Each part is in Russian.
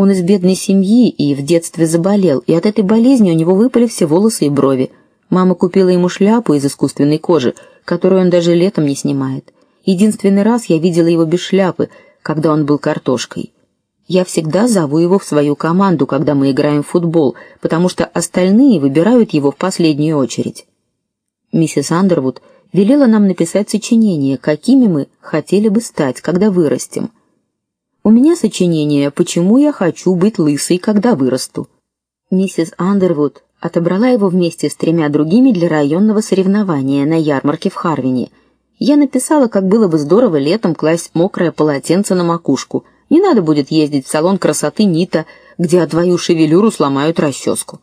Он из бедной семьи и в детстве заболел, и от этой болезни у него выпали все волосы и брови. Мама купила ему шляпу из искусственной кожи, которую он даже летом не снимает. Единственный раз я видела его без шляпы, когда он был картошкой. Я всегда зову его в свою команду, когда мы играем в футбол, потому что остальные выбирают его в последнюю очередь. Миссис Андервуд велела нам написать сочинение, какими мы хотели бы стать, когда вырастем. У меня сочинение «Почему я хочу быть лысой, когда вырасту». Миссис Андервуд отобрала его вместе с тремя другими для районного соревнования на ярмарке в Харвине. Я написала, как было бы здорово летом класть мокрое полотенце на макушку. Не надо будет ездить в салон красоты Нита, где твою шевелюру сломают расческу.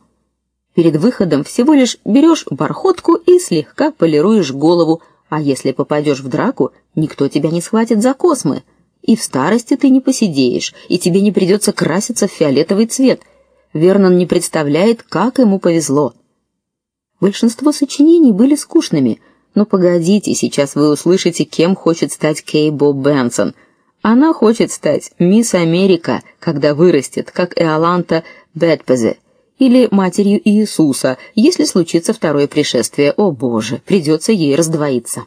Перед выходом всего лишь берешь бархотку и слегка полируешь голову, а если попадешь в драку, никто тебя не схватит за космы. И в старости ты не посидеешь, и тебе не придется краситься в фиолетовый цвет — Вернон не представляет, как ему повезло. Большинство сочинений были скучными, но погодите, сейчас вы услышите, кем хочет стать Кей Боб Бенсон. Она хочет стать мисс Америка, когда вырастет, как Эоланта Бетпезе, или матерью Иисуса, если случится второе пришествие. О, боже, придется ей раздвоиться.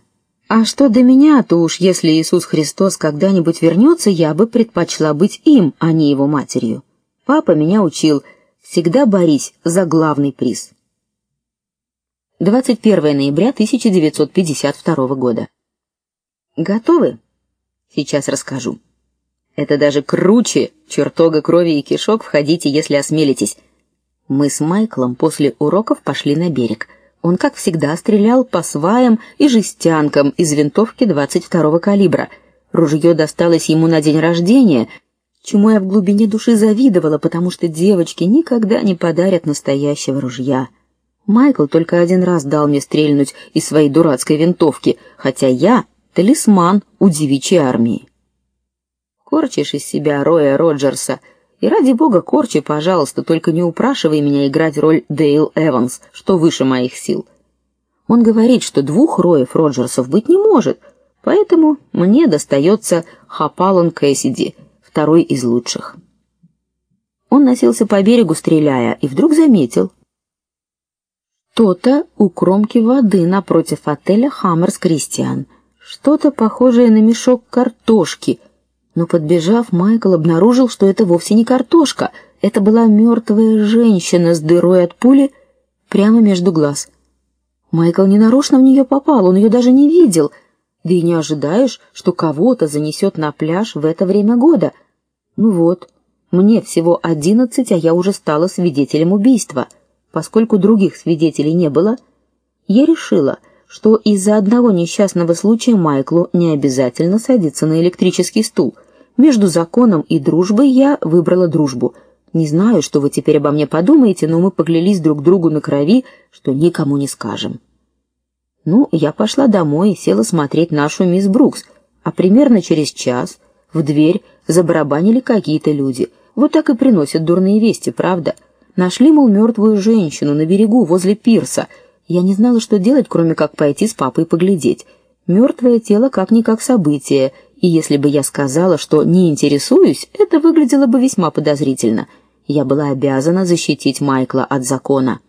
А что до меня, то уж если Иисус Христос когда-нибудь вернется, я бы предпочла быть им, а не его матерью. Папа меня учил: всегда борись за главный приз. 21 ноября 1952 года. Готовы? Сейчас расскажу. Это даже круче чертога крови и кишок, входите, если осмелитесь. Мы с Майклом после уроков пошли на берег. Он, как всегда, стрелял по сваям и жестянкам из винтовки 22-го калибра. Ружье досталось ему на день рождения, чему я в глубине души завидовала, потому что девочки никогда не подарят настоящего ружья. Майкл только один раз дал мне стрельнуть из своей дурацкой винтовки, хотя я талисман у девичьей армии. Корчишь из себя Роя Роджерса, и ради бога, корчи, пожалуйста, только не упрашивай меня играть роль Дейл Эванс, что выше моих сил. Он говорит, что двух Роев Роджерсов быть не может, поэтому мне достается Хапалон Кэссиди — второй из лучших. Он носился по берегу, стреляя, и вдруг заметил что-то у кромки воды напротив отеля Хаммерс Кристиан, что-то похожее на мешок картошки. Но подбежав, Майкл обнаружил, что это вовсе не картошка, это была мертвая женщина с дырой от пули прямо между глаз. Майкл не нарочно в нее попал, он ее даже не видел. Да и не ожидаешь, что кого-то занесет на пляж в это время года. Ну вот, мне всего одиннадцать, а я уже стала свидетелем убийства. Поскольку других свидетелей не было, я решила, что из-за одного несчастного случая Майклу не обязательно садиться на электрический стул. Между законом и дружбой я выбрала дружбу. Не знаю, что вы теперь обо мне подумаете, но мы поклялись друг другу на крови, что никому не скажем. Ну, я пошла домой и села смотреть нашу мисс Брукс, а примерно через час в дверь забарабанили какие-то люди. Вот так и приносят дурные вести, правда? Нашли, мол, мертвую женщину на берегу возле пирса. Я не знала, что делать, кроме как пойти с папой поглядеть. Мертвое тело как-никак событие, и если бы я сказала, что не интересуюсь, это выглядело бы весьма подозрительно. Я была обязана защитить Майкла от закона.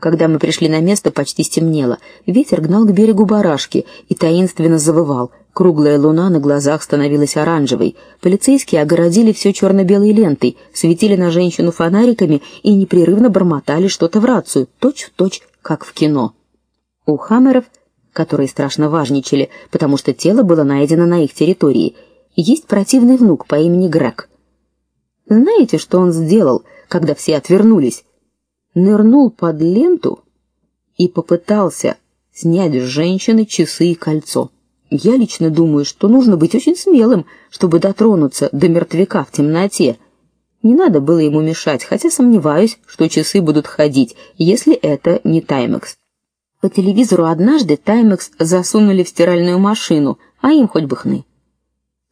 Когда мы пришли на место, почти стемнело. Ветер гнал к берегу барашки и таинственно завывал. Круглая луна на глазах становилась оранжевой. Полицейские огородили все черно белой лентой, светили на женщину фонариками и непрерывно бормотали что-то в рацию, точь-в-точь, как в кино. У Хаммеров, которые страшно важничали, потому что тело было найдено на их территории, есть противный внук по имени Грег. Знаете, что он сделал, когда все отвернулись? Нырнул под ленту и попытался снять с женщины часы и кольцо. Я лично думаю, что нужно быть очень смелым, чтобы дотронуться до мертвяка в темноте. Не надо было ему мешать, хотя сомневаюсь, что часы будут ходить, если это не Таймекс. По телевизору однажды Таймекс засунули в стиральную машину, а им хоть бы хны.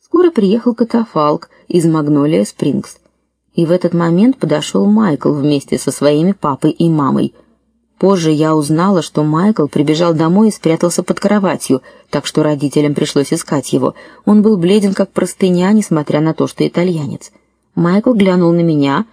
Скоро приехал катафалк из Магнолия Спрингс. И в этот момент подошел Майкл вместе со своими папой и мамой. Позже я узнала, что Майкл прибежал домой и спрятался под кроватью, так что родителям пришлось искать его. Он был бледен как простыня, несмотря на то, что итальянец. Майкл глянул на меня,